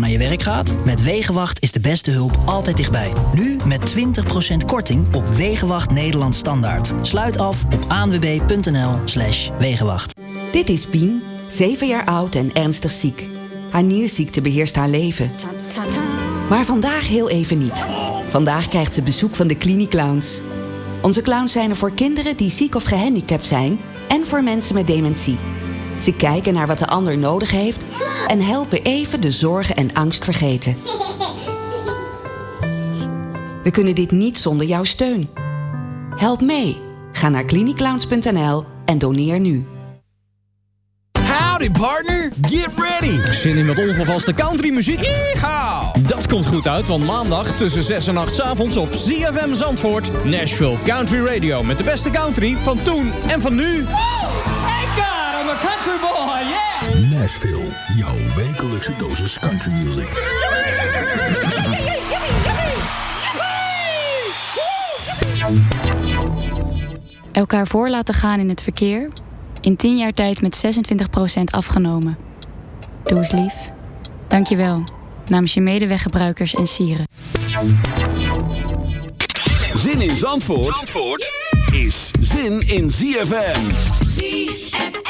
naar je werk gaat? Met Wegenwacht is de beste hulp altijd dichtbij. Nu met 20% korting op Wegenwacht Nederland Standaard. Sluit af op aanwb.nl slash Wegenwacht. Dit is Pien, 7 jaar oud en ernstig ziek. Haar nierziekte beheerst haar leven. Maar vandaag heel even niet. Vandaag krijgt ze bezoek van de Cliniclowns. Onze clowns zijn er voor kinderen die ziek of gehandicapt zijn... en voor mensen met dementie. Ze kijken naar wat de ander nodig heeft... en helpen even de zorgen en angst vergeten. We kunnen dit niet zonder jouw steun. Help mee. Ga naar cliniclowns.nl en doneer nu. Howdy partner, get ready! Zin in met onvervaste countrymuziek? Yeehaw! Dat komt goed uit, want maandag tussen 6 en 8 s avonds op ZFM Zandvoort... Nashville Country Radio met de beste country van toen en van nu. Country boy, yeah! Nashville, jouw wekelijkse dosis country music. Elkaar voor laten gaan in het verkeer. In 10 jaar tijd met 26% afgenomen. Doe eens lief. Dank je wel. Namens je medeweggebruikers en sieren. Zin in Zandvoort, Zandvoort is zin in ZFM. ZFM.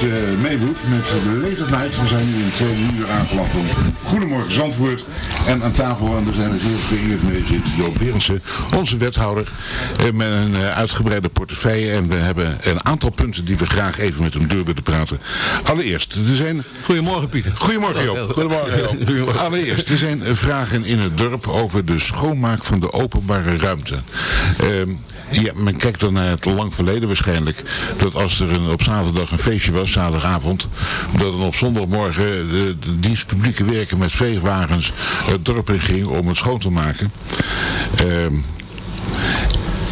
Was eh Maywood met Late at Night. We zijn nu in twee uur aangeland van Goedemorgen Zandvoort. En aan tafel, en daar zijn we zeer vereerd mee, zit Joop Berensen, onze wethouder. met een eh, uitgebreide portefeuille. En we hebben een aantal punten die we graag even met hem door willen praten. Allereerst, er zijn... Goedemorgen Pieter. Goedemorgen Joop. Goedemorgen, Joop. Allereerst, er zijn vragen in het dorp over de schoonmaak van de openbare ruimte. Ja, men kijkt dan naar het lang verleden waarschijnlijk. Dat als er een, op zaterdag een feestje was, zaterdagavond, dat dan op zondagmorgen de, dienst publieke werken met veegwagens het dorp in ging om het schoon te maken. Ehm,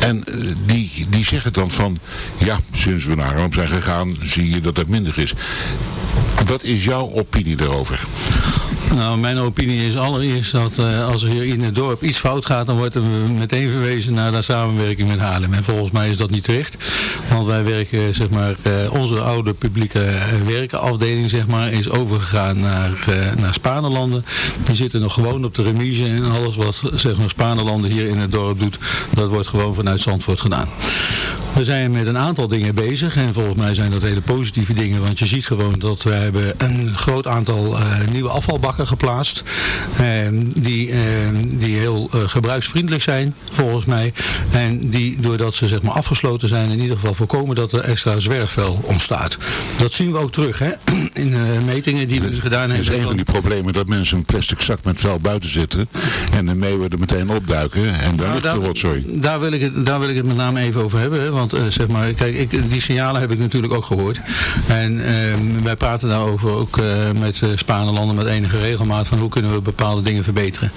en eh, die, die zeggen dan van, ja, sinds we naar Rome zijn gegaan, zie je dat het minder is. Wat is jouw opinie daarover? Nou, mijn opinie is allereerst dat eh, als er hier in het dorp iets fout gaat, dan wordt er meteen verwezen naar de samenwerking met Haarlem. En volgens mij is dat niet terecht. Want wij werken, zeg maar, eh, onze oude publieke eh, werkenafdeling, zeg maar, is overgegaan naar, naar Spanelanden. Die zitten nog gewoon op de remise en alles wat, zeg maar, Spanelanden hier in het dorp doet, dat wordt gewoon vanuit Zandvoort gedaan. We zijn met een aantal dingen bezig en volgens mij zijn dat hele positieve dingen, want je ziet gewoon dat we hebben een groot aantal nieuwe afvalbakken geplaatst, die, die heel gebruiksvriendelijk zijn, volgens mij. En die, doordat ze zeg maar afgesloten zijn, in ieder geval voorkomen dat er extra zwerfvuil ontstaat. Dat zien we ook terug, hè? In uh, metingen die we gedaan hebben. Het is een van die problemen dat mensen een plastic zak met vuil buiten zitten en de meeuwen er meteen opduiken en dan nou, ligt de rotzooi. Daar wil, ik het, daar wil ik het met name even over hebben, want uh, zeg maar, kijk, ik, die signalen heb ik natuurlijk ook gehoord. En uh, wij praten daarover ook uh, met Spanelanden met enige regelmaat van hoe kunnen we bepaalde dingen verbeteren.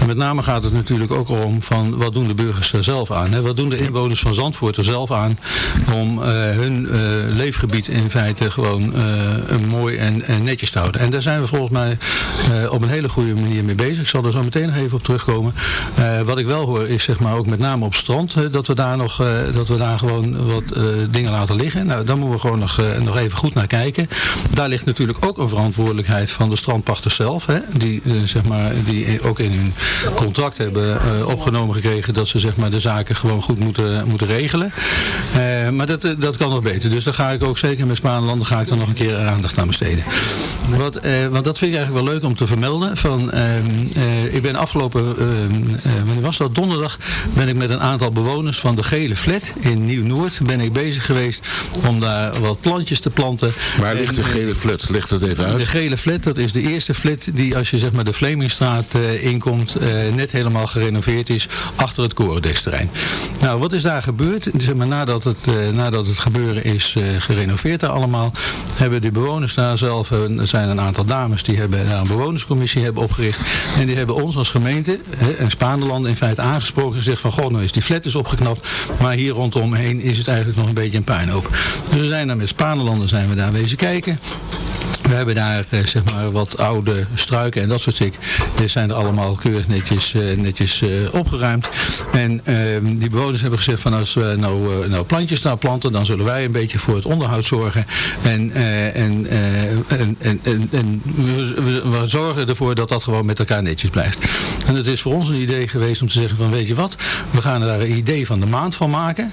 En met name gaat het natuurlijk ook om van wat doen de burgers er zelf aan? Hè? Wat doen de inwoners van Zandvoort er zelf aan om hun leefgebied in feite gewoon mooi en, en, netjes te houden? En daar zijn we volgens mij op een hele goede manier mee bezig. Ik zal er zo meteen nog even op terugkomen. wat ik wel hoor is zeg maar ook met name op strand dat we daar nog dat we daar gewoon wat dingen laten liggen. Nou, daar moeten we gewoon nog, nog even goed naar kijken. Daar ligt natuurlijk ook een verantwoordelijkheid van de strandpachters zelf. Hè? Die, zeg maar, die ook in hun contract hebben opgenomen gekregen dat ze zeg maar, de zaken gewoon goed moeten, moeten regelen. Maar dat, dat kan nog beter. Dus daar ga ik ook zeker met Spaanlanden ga ik dan nog een keer aandacht aan besteden. Wat, want dat vind ik eigenlijk wel leuk om te vermelden. Van, uh, ik ben afgelopen, wanneer was dat? Donderdag ben ik met een aantal bewoners van de Gele Flat in Nieuw-Noord ben ik bezig geweest om daar wat plantjes te planten. Waar ligt de Gele Flat? Ligt dat even uit? De Gele Flat, dat is de eerste flat die als je zeg maar de Vlemingstraat inkomt, net helemaal gerenoveerd is achter het Corendeksterrein. Nou, wat is daar gebeurd? Zeg maar, nadat, het, uh, nadat het gebeuren is gerenoveerd daar allemaal, hebben de bewoners daar zelf, er zijn een aantal dames die hebben daar een bewonerscommissie hebben opgericht. En die hebben ons als gemeente en Spaanland in feite aangesproken en gezegd van, goh, nou is die flat is opgeknapt, maar hier is het eigenlijk nog een beetje een puinhoop. Dus we zijn daar met Spanelanden zijn we daar wezen kijken. We hebben daar eh, zeg maar wat oude struiken en dat soort dingen. Die zijn er allemaal keurig netjes, eh, netjes eh, opgeruimd. En ehm, die bewoners hebben gezegd van als we nou, nou plantjes daar planten, dan zullen wij een beetje voor het onderhoud zorgen. En, en, en, en, en, we, zorgen ervoor dat dat gewoon met elkaar netjes blijft. En het is voor ons een idee geweest om te zeggen van weet je wat, we gaan daar een idee van de maand van maken.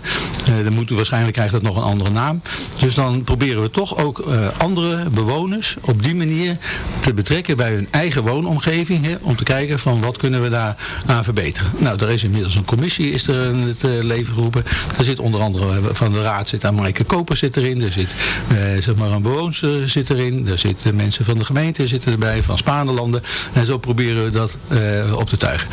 dan moeten waarschijnlijk krijgt het nog een andere naam. Dus dan proberen we toch ook andere bewoners op die manier te betrekken bij hun eigen woonomgeving. Hè, om te kijken van wat kunnen we daar aan verbeteren. Nou, er is inmiddels een commissie is er in het uh, leven geroepen. Er zit onder andere eh, van de raad zit Maaike Koper zit erin. Er zit uh, zeg maar een bewoonster zit erin. Er zitten mensen van de gemeente zitten erbij, van Spaanlanden. En zo proberen we dat op te tuigen.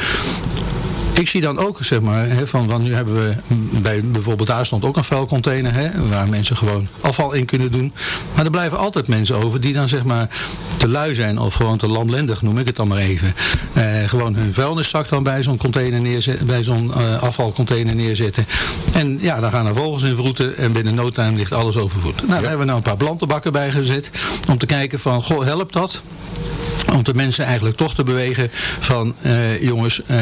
Ik zie dan ook, zeg maar, hè, van, want nu hebben we bij bijvoorbeeld daar stond ook een vuilcontainer, hè, waar mensen gewoon afval in kunnen doen. Maar er blijven altijd mensen over die dan zeg maar te lui zijn of gewoon te lamlendig, noem ik het dan maar even. Eh, gewoon hun vuilniszak dan bij zo'n container neerzetten, bij zo'n uh, afvalcontainer neerzetten. En ja, dan gaan er vogels in vroeten en binnen no time ligt alles overvoed. Nou, daar hebben we nou een paar plantenbakken bij gezet om te kijken van, goh, helpt dat? om de mensen eigenlijk toch te bewegen van uh, jongens, uh,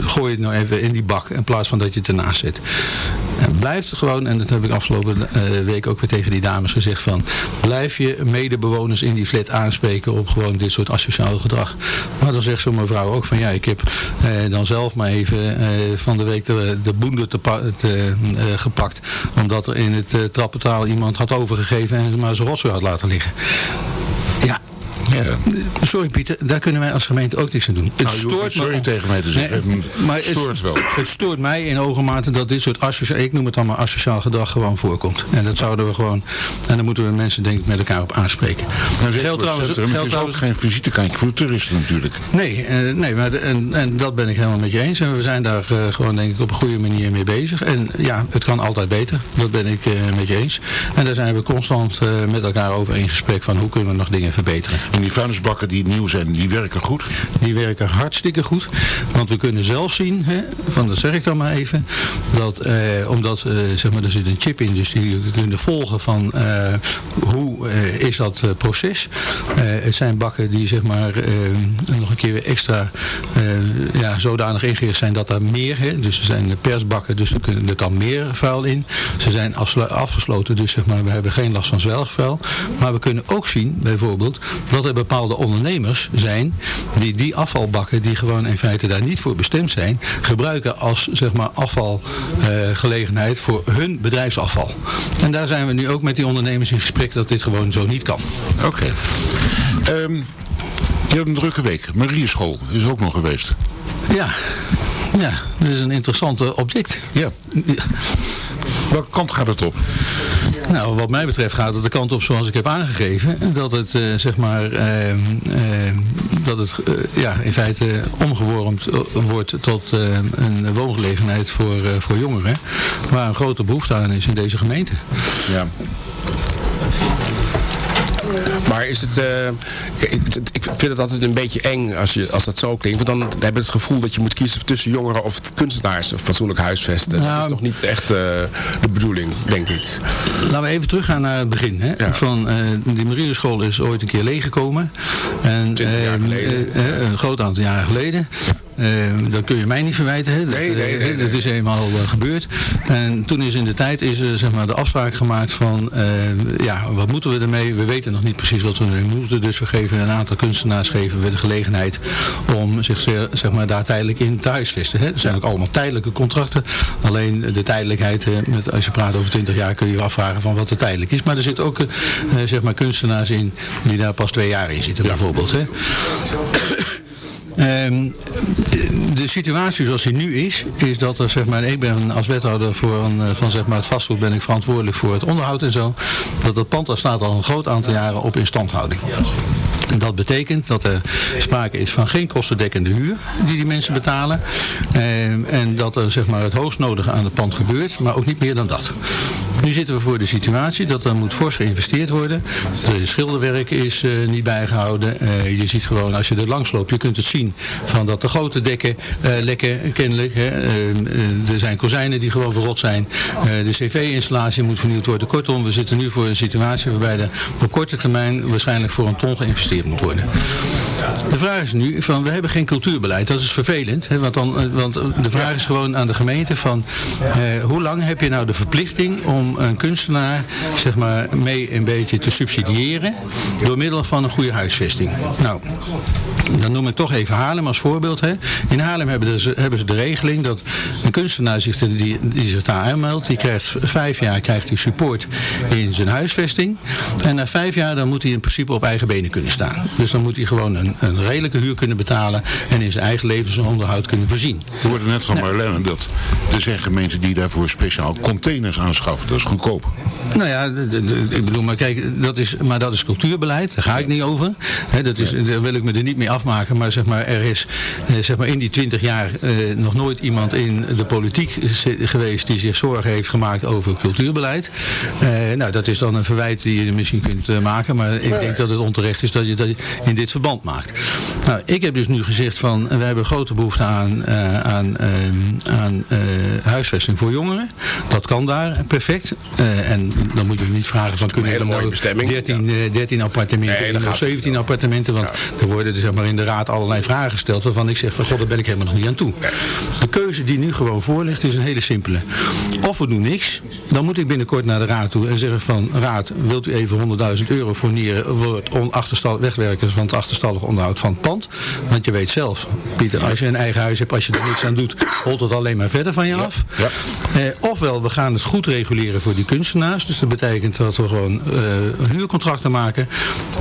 gooi het nou even in die bak in plaats van dat je ernaast zet. En blijf gewoon, en dat heb ik afgelopen uh, week ook weer tegen die dames gezegd van, blijf je medebewoners in die flat aanspreken op gewoon dit soort asociaal gedrag. Maar dan zegt zo'n mevrouw ook van ja, ik heb dan zelf maar even van de week de, de boende te, te gepakt, omdat er in het trappentaal iemand had overgegeven en maar zijn rotzooi had laten liggen. Ja. Sorry Pieter, daar kunnen wij als gemeente ook niks aan doen. Het nou, stoort sorry me tegen mij te zeggen. Nee, maar het stoort wel. Het stoort mij in hoge mate dat dit soort asociaal, ik noem het dan maar asociaal gedrag gewoon voorkomt. En dat zouden we gewoon, en dan moeten we mensen denk ik met elkaar op aanspreken. Maar geldt trouwens, geldt het is trouwens, ook geen visitekaartje voor toeristen natuurlijk. Nee, uh, nee maar de, en, en dat ben ik helemaal met je eens. En we zijn daar uh, gewoon denk ik op een goede manier mee bezig. En ja, het kan altijd beter. Dat ben ik uh, met je eens. En daar zijn we constant met elkaar over in gesprek van hoe kunnen we nog dingen verbeteren. Die vuilnisbakken die nieuw zijn, die werken goed? Die werken hartstikke goed. Want we kunnen zelf zien, hè, van dat zeg ik dan maar even, dat eh, omdat eh, zeg maar, er zit een chip in, dus die kunnen volgen van eh, hoe eh, is dat eh, proces. Eh, het zijn bakken die zeg maar nog een keer extra ja, zodanig ingericht zijn dat er meer, dus er zijn persbakken, dus er, kunnen, er kan meer vuil in. Ze zijn afgesloten, dus zeg maar, we hebben geen last van zwelgvuil. Maar we kunnen ook zien, bijvoorbeeld, dat er bepaalde ondernemers zijn die die afvalbakken, die gewoon in feite daar niet voor bestemd zijn, gebruiken als zeg maar afvalgelegenheid voor hun bedrijfsafval. En daar zijn we nu ook met die ondernemers in gesprek dat dit gewoon zo niet kan. Oké. Ehm, je hebt een drukke week. Marieschool is ook nog geweest. Ja, ja, dat is een interessant eh, object. Ja. Welke kant gaat het op? Nou, wat mij betreft gaat het de kant op zoals ik heb aangegeven. Dat het, eh, zeg maar, eh, eh, dat het eh, ja, in feite omgewormd wordt tot een woongelegenheid voor, voor jongeren. Waar een grote behoefte aan is in deze gemeente. Ja. Maar is het, eh, ik, ik- vind het altijd een beetje eng als, je, als dat zo klinkt. Want dan hebben we het gevoel dat je moet kiezen tussen jongeren of kunstenaars of fatsoenlijk huisvesten. Nou, dat is toch niet echt eh, de bedoeling, denk ik. Laten we even teruggaan naar het begin. Hè? Van, eh, die marineschool is ooit een keer leeggekomen. En, 20 jaar geleden. een groot aantal jaren geleden. Eh, dat kun je mij niet verwijten. Hè? Dat, Nee, nee, eh, nee, dat is eenmaal eh, gebeurd. En toen is in de tijd is, er, zeg maar, de afspraak gemaakt van... ja, wat moeten we ermee? We weten nog niet precies wat we ermee moeten. Dus we geven een aantal kunstenaars geven we de gelegenheid... om zich ze- zeg maar, daar tijdelijk in te huisvesten. Hè? Het zijn ook allemaal tijdelijke contracten. Alleen de tijdelijkheid, met, als je praat over 20 jaar... kun je je afvragen van wat er tijdelijk is. Maar er zitten ook zeg maar kunstenaars in... die daar pas twee jaar in zitten bijvoorbeeld. Hè? Ehm, de situatie zoals die nu is, is dat er zeg maar, ik ben als wethouder voor een, eh, van zeg maar, het vastgoed ben ik verantwoordelijk voor het onderhoud en zo. Dat het pand daar staat al een groot aantal jaren op instandhouding. En dat betekent dat er sprake is van geen kostendekkende huur die die mensen betalen. Ehm, en dat er zeg maar, het hoogst nodige aan het pand gebeurt, maar ook niet meer dan dat. Nu zitten we voor de situatie dat er moet fors geïnvesteerd worden. De schilderwerk is eh, niet bijgehouden. Eh, je ziet gewoon als je er langs loopt, je kunt het zien van dat de grote dekken eh, lekken kennelijk. Hè. Eh, eh, er zijn kozijnen die gewoon verrot zijn. De cv-installatie moet vernieuwd worden. Kortom, we zitten nu voor een situatie waarbij er op korte termijn waarschijnlijk voor een ton geïnvesteerd moet worden. De vraag is nu, van, we hebben geen cultuurbeleid. Dat is vervelend. Hè, want, dan, want de vraag is gewoon aan de gemeente van... hoe lang heb je nou de verplichting om een kunstenaar zeg maar, mee een beetje te subsidiëren... door middel van een goede huisvesting? Nou, dan noem ik toch even Haarlem als voorbeeld. Hè. In Haarlem hebben, ze, hebben ze de regeling dat een kunstenaar zich, de- die, die zich daar aanmeldt... die krijgt vijf jaar krijgt hij support in zijn huisvesting. En na vijf jaar dan moet hij in principe op eigen benen kunnen staan. Dus dan moet hij gewoon een, een redelijke huur kunnen betalen... en in zijn eigen levensonderhoud kunnen voorzien. We hoorden net van Marlene dat er zijn gemeenten die daarvoor speciaal containers aanschaffen. Dat is goedkoop. Nou ja, ik bedoel, maar kijk, dat is, maar dat is cultuurbeleid, daar ga ik niet over. Dat is, Daar wil ik me er niet mee afmaken, maar zeg maar, er is eh, zeg maar in die twintig jaar eh, nog nooit iemand in de politiek zi- geweest die zich zorgen heeft gemaakt over cultuurbeleid. Eh, nou, dat is dan een verwijt die je misschien kunt eh, maken, maar ik denk dat het onterecht is dat je dat in dit verband maakt. Nou, ik heb dus nu gezegd van, we hebben grote behoefte aan, eh, aan, eh, aan eh, huisvesting voor jongeren. Dat kan daar perfect. Eh, en dan moet je niet vragen van kunnen mooie nou bestemming. 13, eh, 13 appartementen Nee, of gaat 17 appartementen. Want er worden dus, zeg maar, in de raad allerlei vragen gesteld waarvan ik zeg van god, daar ben ik helemaal nog niet aan toe. De keuze die nu gewoon voor ligt is een hele simpele. Of we doen niks, dan moet ik binnenkort naar de raad toe en zeggen van raad, wilt u even 100.000 euro fourneren voor het wegwerken van het achterstallig onderhoud van het pand. Want je weet zelf, Pieter, als je een eigen huis hebt, als je er niks aan doet, holt het alleen maar verder van je af. Eh, ofwel, we gaan het goed reguleren voor die kunstenaars. Dus dat betekent dat we gewoon eh, huurcontracten maken.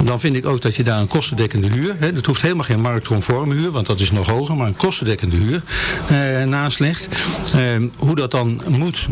Dan vind ik ook dat je daar een kostendekkende huur, hè, dat hoeft helemaal geen marktconforme want dat is nog hoger, maar een kostendekkende huur eh, naast legt. Eh, hoe dat dan moet,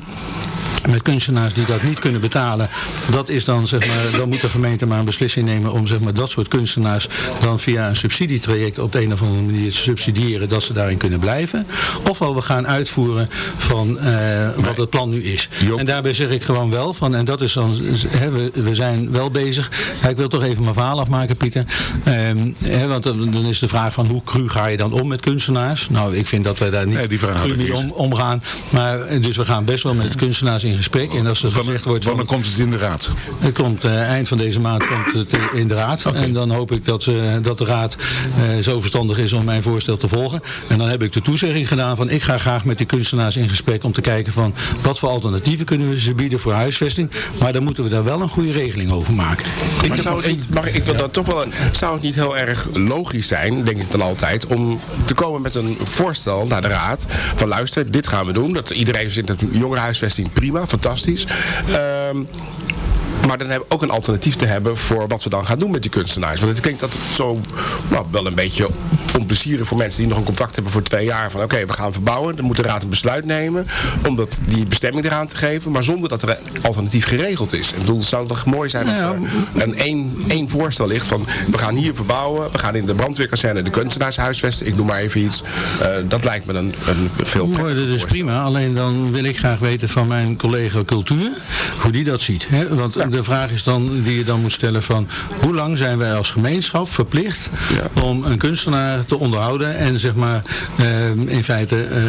met kunstenaars die dat niet kunnen betalen. Dat is dan, zeg maar, dan moet de gemeente maar een beslissing nemen om zeg maar, dat soort kunstenaars dan via een subsidietraject op de een of andere manier te subsidiëren dat ze daarin kunnen blijven. Ofwel we gaan uitvoeren van eh, wat het plan nu is. En daarbij zeg ik gewoon wel van, en dat is dan, hè, we, we zijn wel bezig. Ja, ik wil toch even mijn verhaal afmaken, Pieter. Ehm, hè, want dan is de vraag van hoe cru ga je dan om met kunstenaars? Nou, ik vind dat wij daar niet Nee, die cru mee om, omgaan. Maar, eh, dus we gaan best wel met kunstenaars in gesprek. En als er gezegd wordt... Wanneer komt het in de raad? Het komt eh, eind van deze maand komt het eh, in de raad. En dan hoop ik dat, ze, dat de raad eh, zo verstandig is om mijn voorstel te volgen. En dan heb ik de toezegging gedaan van ik ga graag met die kunstenaars in gesprek om te kijken van wat voor alternatieven kunnen we ze bieden voor huisvesting. Maar dan moeten we daar wel een goede regeling over maken. Ik, zou het niet, maar ik wil dat toch wel. Zou het niet heel erg logisch zijn, denk ik dan altijd, om te komen met een voorstel naar de raad van luister, dit gaan we doen. Dat iedereen zit het jongerenhuisvesting prima, fantastisch. Ehm, maar dan hebben we ook een alternatief te hebben voor wat we dan gaan doen met die kunstenaars. Want het klinkt dat zo nou, wel een beetje onplezierig voor mensen die nog een contract hebben voor twee jaar. Van oké, we gaan verbouwen. Dan moet de raad een besluit nemen om dat, die bestemming eraan te geven. Maar zonder dat er een alternatief geregeld is. Ik bedoel, het zou toch mooi zijn als er een één, één voorstel ligt van we gaan hier verbouwen. We gaan in de brandweerkazerne de kunstenaars huisvesten. Ik noem maar even iets. Eh, dat lijkt me een, een veel Ja, dat is prima. Alleen dan wil ik graag weten van mijn collega cultuur hoe die dat ziet. Hè? Want de vraag is dan die je dan moet stellen van hoe lang zijn wij als gemeenschap verplicht om een kunstenaar te onderhouden en zeg maar eh, in feite eh,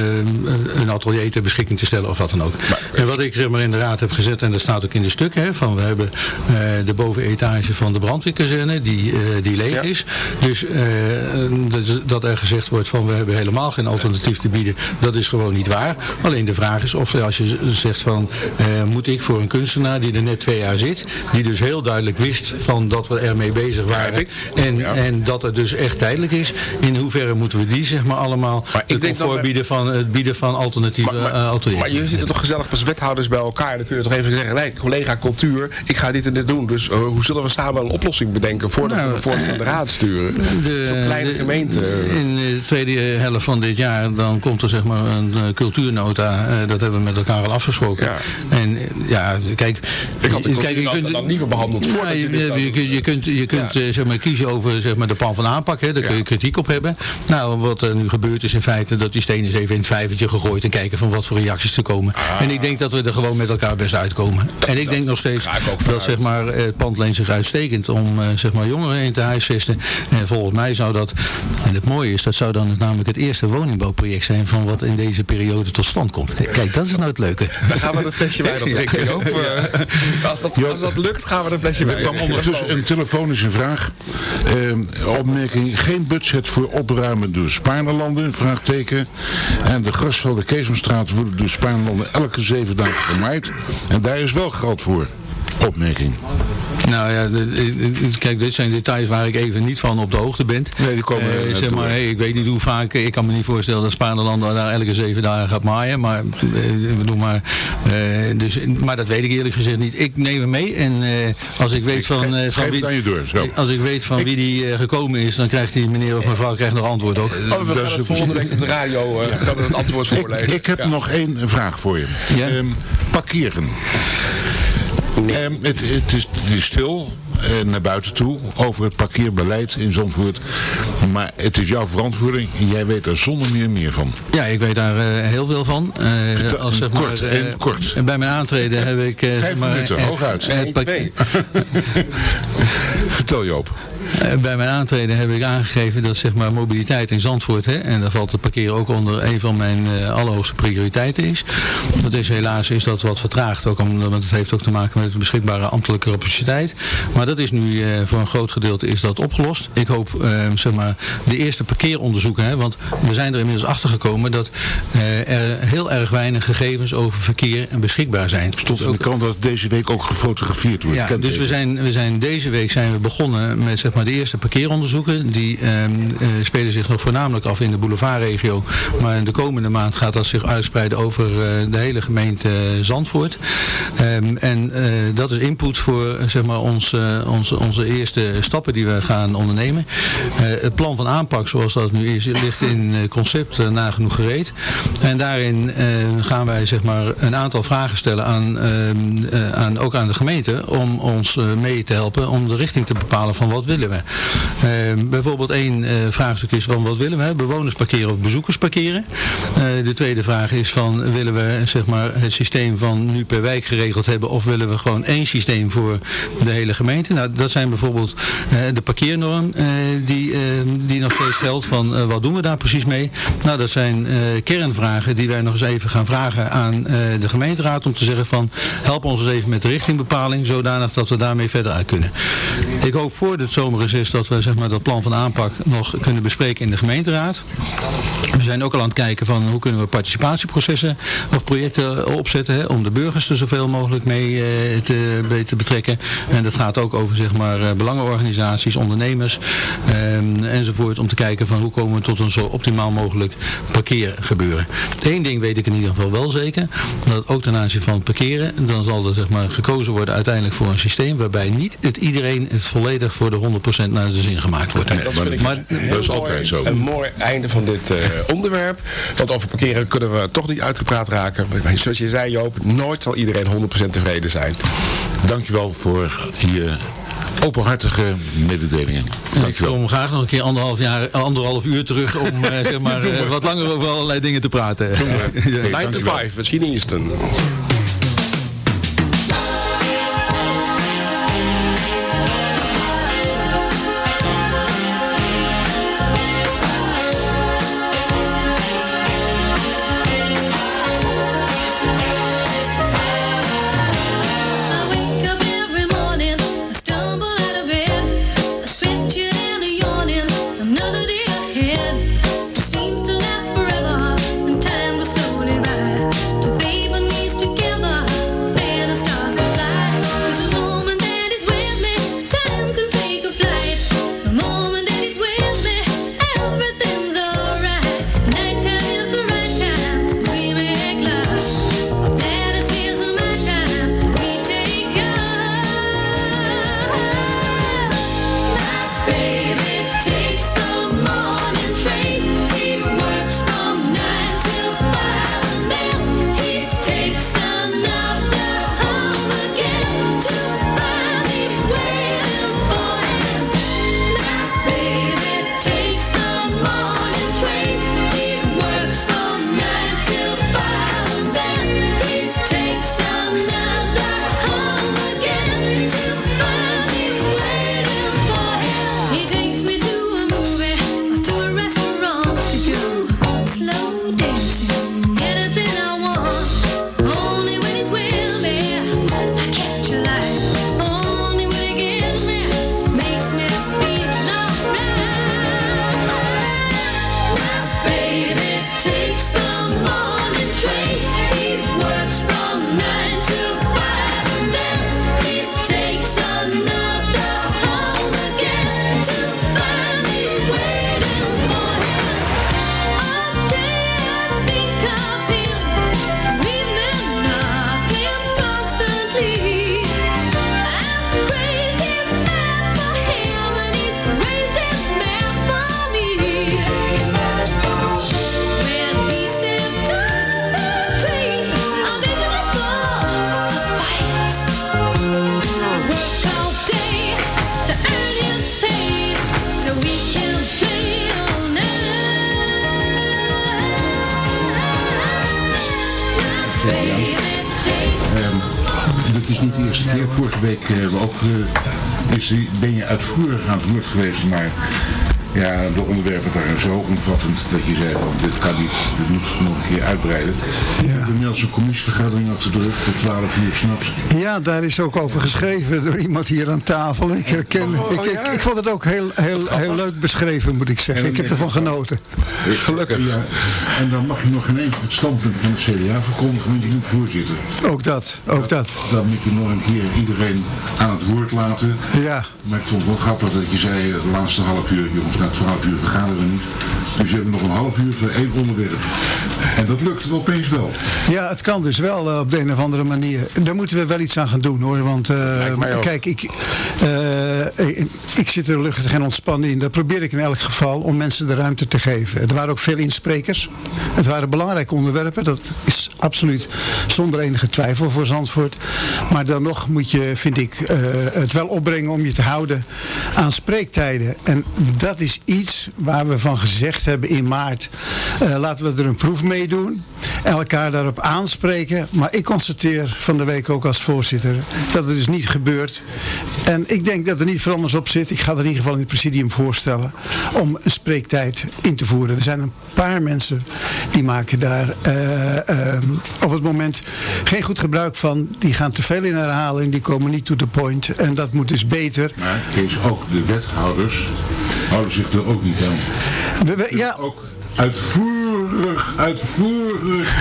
een atelier ter beschikking te stellen of wat dan ook. En wat ik zeg maar in de raad heb gezet en dat staat ook in de stukken hè, van we hebben eh, de bovenetage van de brandweerkazerne die, die leeg is. Dus dat- er gezegd wordt van we hebben helemaal geen alternatief te bieden, dat is gewoon niet waar. Alleen de vraag is of als je zegt van moet ik voor een kunstenaar die er net twee jaar zit, die dus heel duidelijk wist van dat we ermee bezig waren en, en dat het dus echt tijdelijk is, in hoeverre moeten we die zeg maar allemaal ik het denk dat comfort we- bieden van het bieden van alternatieve eh, ateliers. Maar jullie zitten toch gezellig als wethouders bij elkaar. En dan kun je toch even zeggen, nee, collega cultuur, ik ga dit en dit doen. Dus eh, hoe zullen we samen een oplossing bedenken voordat we een voorstel naar de raad sturen? Zo'n kleine de- gemeente. In de tweede helft van dit jaar dan komt er zeg maar een eh, cultuurnota. eh, dat hebben we met elkaar al afgesproken. En eh, ja, kijk. Ik had de kijk, cultuurnota dan liever behandeld Ja, je je, je, kunt- je kunt, je kunt eh, zeg maar, kiezen over zeg maar, de plan van aanpak. Hè. Daar kun je kritiek op hebben. Nou, wat er nu gebeurt is in feite dat die steen is even in het vijvertje gegooid. En kijken van wat voor reacties er komen. En ik denk dat we er gewoon met elkaar best uitkomen. en ik denk nog steeds dat zeg maar, eh, het pand leent zich uitstekend om eh, zeg maar, jongeren in te huisvesten. En volgens mij zou dat, en het mooie is, dat zou dan namelijk het eerste woningbouwproject zijn van wat in deze periode tot stand komt. Kijk, dat is nou het leuke. Dan gaan we een flesje wijn op drinken. Joop. Eh, Als dat, als dat lukt, gaan we een flesje Er kwam ondertussen een telefonische vraag. Ehm, opmerking, geen budget voor opruimen door Spaarlanden, vraagteken. En de grasvelden Keesomstraat worden door Spaarlanden elke zeven dagen gemaaid. En daar is wel geld voor. Opmerking. Nou ja, kijk, dit zijn details waar ik even niet van op de hoogte ben. Nee, die komen Eh, zeg maar, hey, ik weet niet hoe vaak, ik kan me niet voorstellen dat Spaanland daar elke zeven dagen gaat maaien. Maar, eh, ik bedoel maar, eh, dus, maar dat weet ik eerlijk gezegd niet. Ik neem hem mee en eh, als ik weet van, eh, wie, aan je door. Zo. als ik weet van wie die eh, gekomen is, dan krijgt die meneer of mevrouw krijgt nog antwoord ook. Oh, we gaan het volgende week op de radio eh, gaan we het antwoord voorlezen. Ik, ik heb nog één vraag voor je. Ehm, parkeren. Ehm, het, het, is, het is stil eh, naar buiten toe over het parkeerbeleid in Zandvoort. Maar het is jouw verantwoording en jij weet er zonder meer meer van. Ja, ik weet daar eh, heel veel van. Eh, Vertel- als, zeg maar, kort, één kort. en bij mijn aantreden heb ik... eh, Vijf zeg maar, minuten, hooguit. Vertel Joop. Eh, Bij mijn aantreden heb ik aangegeven dat zeg maar, mobiliteit in Zandvoort, hè, en daar valt het parkeren ook onder een van mijn eh, allerhoogste prioriteiten is. Dat is helaas is dat wat vertraagd, ook omdat, want het heeft ook te maken met de beschikbare ambtelijke capaciteit. Maar dat is nu eh, voor een groot gedeelte is dat opgelost. Ik hoop zeg maar, de eerste parkeeronderzoeken, hè, want we zijn er inmiddels achter gekomen dat er heel erg weinig gegevens over verkeer en beschikbaar zijn. Stond in de krant dat deze week ook gefotografeerd wordt. Ja, dus we zijn, we zijn deze week zijn we begonnen met zeg maar de eerste parkeeronderzoeken. Die ehm, eh, spelen zich nog voornamelijk af in de boulevardregio. Maar in de komende maand gaat dat zich uitspreiden over eh, de hele gemeente Zandvoort. Ehm, en dat is input voor zeg maar, onze, onze eerste stappen die we gaan ondernemen. het plan van aanpak zoals dat nu is, ligt in concept nagenoeg gereed. En daarin gaan wij zeg maar, een aantal vragen stellen aan, ehm, aan, ook aan de gemeente om ons mee te helpen om de richting te bepalen van wat willen we. Uh, bijvoorbeeld één uh, vraagstuk is van wat willen we? Bewoners parkeren of bezoekers parkeren? Uh, de tweede vraag is van willen we zeg maar, het systeem van nu per wijk geregeld hebben of willen we gewoon één systeem voor de hele gemeente? Nou, dat zijn bijvoorbeeld de parkeernorm die, die nog steeds geldt van wat doen we daar precies mee? Nou, dat zijn kernvragen die wij nog eens even gaan vragen aan de gemeenteraad om te zeggen van help ons eens even met de richtingbepaling zodanig dat we daarmee verder uit kunnen. Ik hoop voor het zomerreces dat we zeg maar, dat plan van aanpak nog kunnen bespreken in de gemeenteraad. We zijn ook al aan het kijken van hoe kunnen we participatieprocessen of projecten opzetten hè, om de burgers er zoveel mogelijk mee eh, te, betrekken. En dat gaat ook over zeg maar, eh, belangenorganisaties, ondernemers eh, enzovoort om te kijken van hoe komen we tot een zo optimaal mogelijk parkeergebeuren. Eén ding weet ik in ieder geval wel zeker, dat ook ten aanzien van parkeren, dan zal er zeg maar, gekozen worden uiteindelijk voor een systeem waarbij niet het iedereen het volledig voor de 100% naar de zin gemaakt wordt. Nee, dat, maar, dat is altijd zo. Een mooi einde van dit uh, onderwerp. Want over parkeren kunnen we toch niet uitgepraat raken. Zoals je zei Joop, nooit zal iedereen 100% tevreden zijn. Dankjewel voor je openhartige mededelingen. Ik kom graag nog een keer anderhalf, jaar, anderhalf uur terug om uh, zeg maar, wat langer over allerlei dingen te praten. 9 to 5, misschien Easton. week hebben we ook, uh, is, ben je uitvoerig aan het woord geweest, maar Ja, de onderwerpen waren zo omvattend dat je zei van dit kan niet, dit moet nog een keer uitbreiden. Ja. Inmiddels een commissievergadering achter de rug tot 12 uur s'nachts. Ja, daar is ook over geschreven door iemand hier aan tafel. Ik herken, Oh, ik, ik, ik vond het ook heel, heel, heel leuk beschreven, moet ik zeggen. Ik heb ervan genoten. Gelukkig. Ja, en dan mag je nog ineens het standpunt van het CDA verkondigen, want je moet voorzitter. Ook dat, ook dat. Dan moet je nog een keer iedereen aan het woord laten. Ja. Maar ik vond het wel grappig dat je zei, de laatste half uur, jongens, na 12 uur vergaderen we niet. Dus je hebt nog een half uur voor één onderwerp. En dat lukt wel opeens wel. Ja, het kan dus wel eh, op de een of andere manier. Daar moeten we wel iets aan gaan doen hoor. Want eh, kijk, ik, eh, ik, ik zit er luchtig en ontspannen in. Dat probeer ik in elk geval om mensen de ruimte te geven. Er waren ook veel insprekers. Het waren belangrijke onderwerpen. Dat is absoluut zonder enige twijfel voor Zandvoort. Maar dan nog moet je, vind ik, eh, het wel opbrengen om je te houden aan spreektijden. En dat is iets waar we van gezegd hebben in maart. eh, laten we er een proef mee doen. En elkaar daarop aanspreken. Maar ik constateer van de week ook als voorzitter dat het dus niet gebeurt. En ik denk dat er niet veel anders op zit. Ik ga er in ieder geval in het presidium voorstellen om een spreektijd in te voeren. Er zijn een paar mensen die maken daar eh, eh, op het moment geen goed gebruik van. Die gaan te veel in herhalen en die komen niet to the point. En dat moet dus beter. Maar Kees, ook de wethouders houden zich er ook niet aan. We- we- ja, Ook uitvoerig, uitvoerig.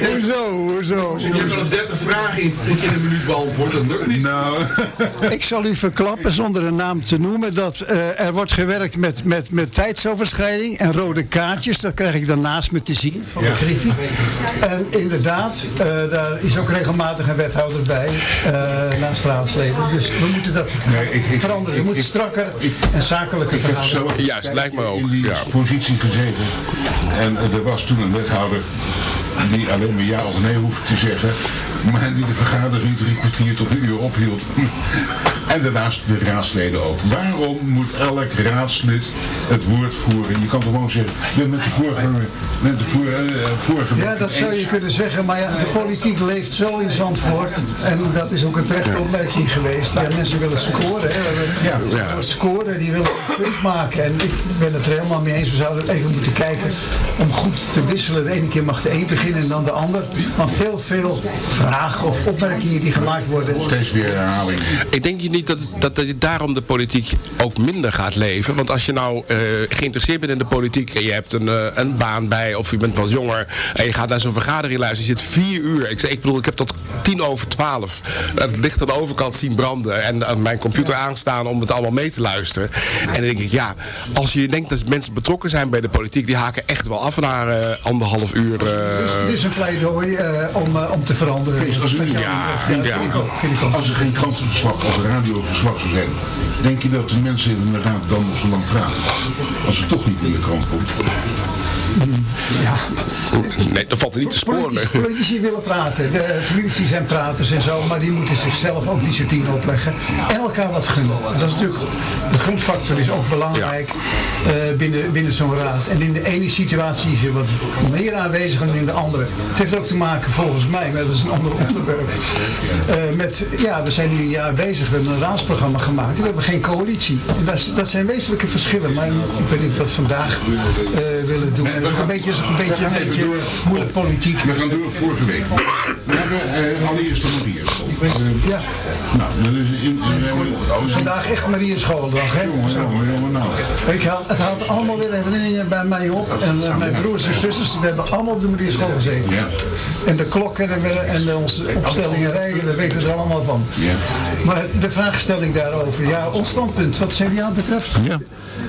hoezo, hoezo? Je hebt wel eens 30 vragen in, in een minuut beantwoord, dat lukt niet. Nou, Ik zal u verklappen zonder een naam te noemen dat eh, er wordt gewerkt met, met, met tijdsoverschrijding en rode kaartjes. Dat krijg ik dan naast me te zien van de Griffie. En inderdaad, eh, daar is ook regelmatig een wethouder bij eh, naast raadsleden. Dus we moeten dat Nee, ik- ik- veranderen. Moeten ik- strakker en zakelijker zelf Juist, lijkt me ook. In die Ja. positie gezeten. En eh, er was toen een wethouder die alleen maar ja of nee hoefde te zeggen. Maar die de vergadering drie kwartier tot een uur ophield. En daarnaast de raadsleden ook. Waarom moet elk raadslid het woord voeren? Je kan gewoon zeggen, ik ben met de voorganger, met de voor, eh, vorige Ja, dat zou je kunnen zeggen, maar ja, de politiek leeft zo in Zandvoort. En dat is ook een terechte opmerking geweest. Ja, mensen willen scoren. Hè. Ja. Scoren, die willen een punt maken. En ik ben het er helemaal mee eens. We zouden even moeten kijken om goed te wisselen. De ene keer mag de een beginnen en dan de ander. Want heel veel vragen of opmerkingen die gemaakt worden. Steeds weer herhaling. Ik denk je niet dat, dat, dat je daarom de politiek ook minder gaat leven. Want als je nou eh, geïnteresseerd bent in de politiek en je hebt een, eh, een baan bij of je bent wat jonger en je gaat naar zo'n vergadering luisteren, je zit vier uur. Ik, zeg, ik bedoel, ik heb tot tien over twaalf het licht aan de overkant zien branden en aan mijn computer aanstaan om het allemaal mee te luisteren. En dan denk ik, ja, als je denkt dat mensen betrokken zijn bij de politiek, die haken echt wel af na eh, anderhalf uur. eh, Dus het is een pleidooi eh, om, eh, om te veranderen. Kees, ja, ja. Als er geen krantenverslag of radioverslag zou zijn, denk je dat de mensen in de raad dan nog zo lang praten? Als het toch niet in de krant komt. Ja, nee, dat valt er niet te sporen. Politici, politici willen praten. De politici zijn praters en zo, maar die moeten zichzelf ook discipline opleggen. En elkaar wat gunnen. Dat is natuurlijk, de gunfactor is ook belangrijk eh, binnen, binnen zo'n raad. En in de ene situatie is er wat meer aanwezig dan in de andere. Het heeft ook te maken volgens mij, maar dat is een ander onderwerp. eh, met, ja, we zijn nu een jaar bezig, we hebben een raadsprogramma gemaakt. We hebben geen coalitie. En dat, dat zijn wezenlijke verschillen, maar ik weet niet dat vandaag eh, willen doen. Dat is een beetje, een beetje, een beetje moeilijk politiek. We gaan door vorige week. We hebben allereerst de Maria. Ja. Nou, dat is in, in, in, Vandaag echt Maria Schooldag, hè? Jongen, jongen, jongen, nou. Ik haal, het haalt allemaal weer herinneringen bij mij op. En eh, mijn broers en zusters, we hebben allemaal op de Maria School gezeten. Ja. En de klokken en, onze opstellingen rijden, daar weten we er allemaal van. Ja. Maar de vraagstelling daarover, ja, ons standpunt, wat CDA betreft. Ja.